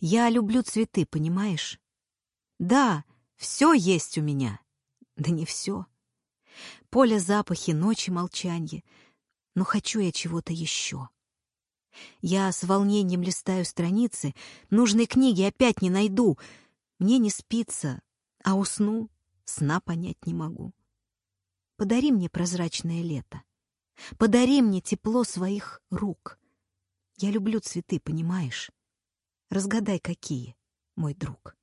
Я люблю цветы, понимаешь? Да, все есть у меня. Да не все. Поле запахи, ночи молчанье. Но хочу я чего-то еще. Я с волнением листаю страницы, нужной книги опять не найду. Мне не спится, а усну, сна понять не могу. Подари мне прозрачное лето. Подари мне тепло своих рук. Я люблю цветы, понимаешь? Разгадай, какие, мой друг.